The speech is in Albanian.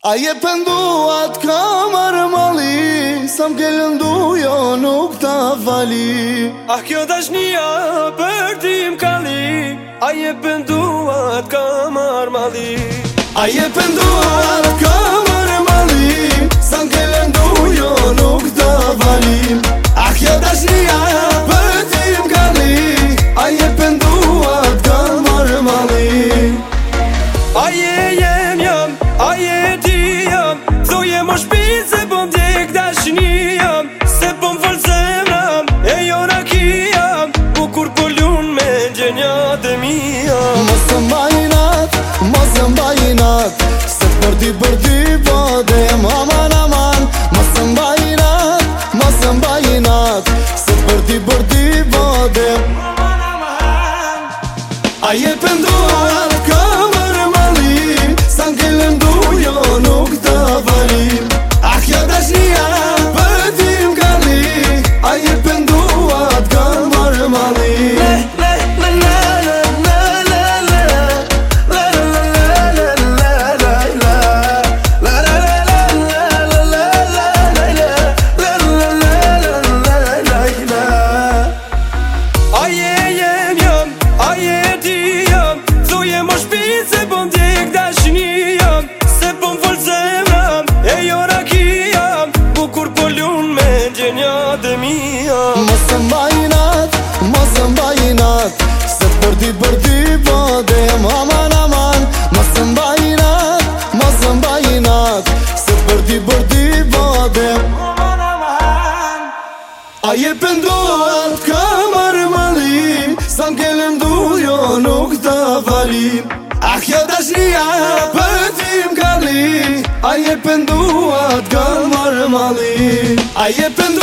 A je pëndu atë kamar mali Sa më gëllëndu jo nuk ta vali A kjo dashnia për ti më kali A je pëndu atë kamar mali A je pëndu atë kamar mali Sa më jo nuk ta vali A kjo dashnia për ti më kali A je pëndu atë kamar mali A je Po po më shpinë se pëm më djek da jam Se pëm më e jona kia jam Ku kur po me gjenjat dhe mi jam Më së mbajinat, më së mbajinat Se për përdi për di po dhe më aman aman Më së mbajinat më së mbajinat Se për përdi po dhe më aman aman A je pëndruar shkun me gjenja dhe mija Mos të mbajinat, mos të mbajinat Se të përdi përdi po dhe jem aman aman Mos të mbajinat, mos mbajinat Se të përdi përdi po dhe jem aman aman A je pëndohat ka marë malim Sa kelem du jo nuk të falim Ah, kjo të për tim A je pëndohat ka marë malim Ayıpın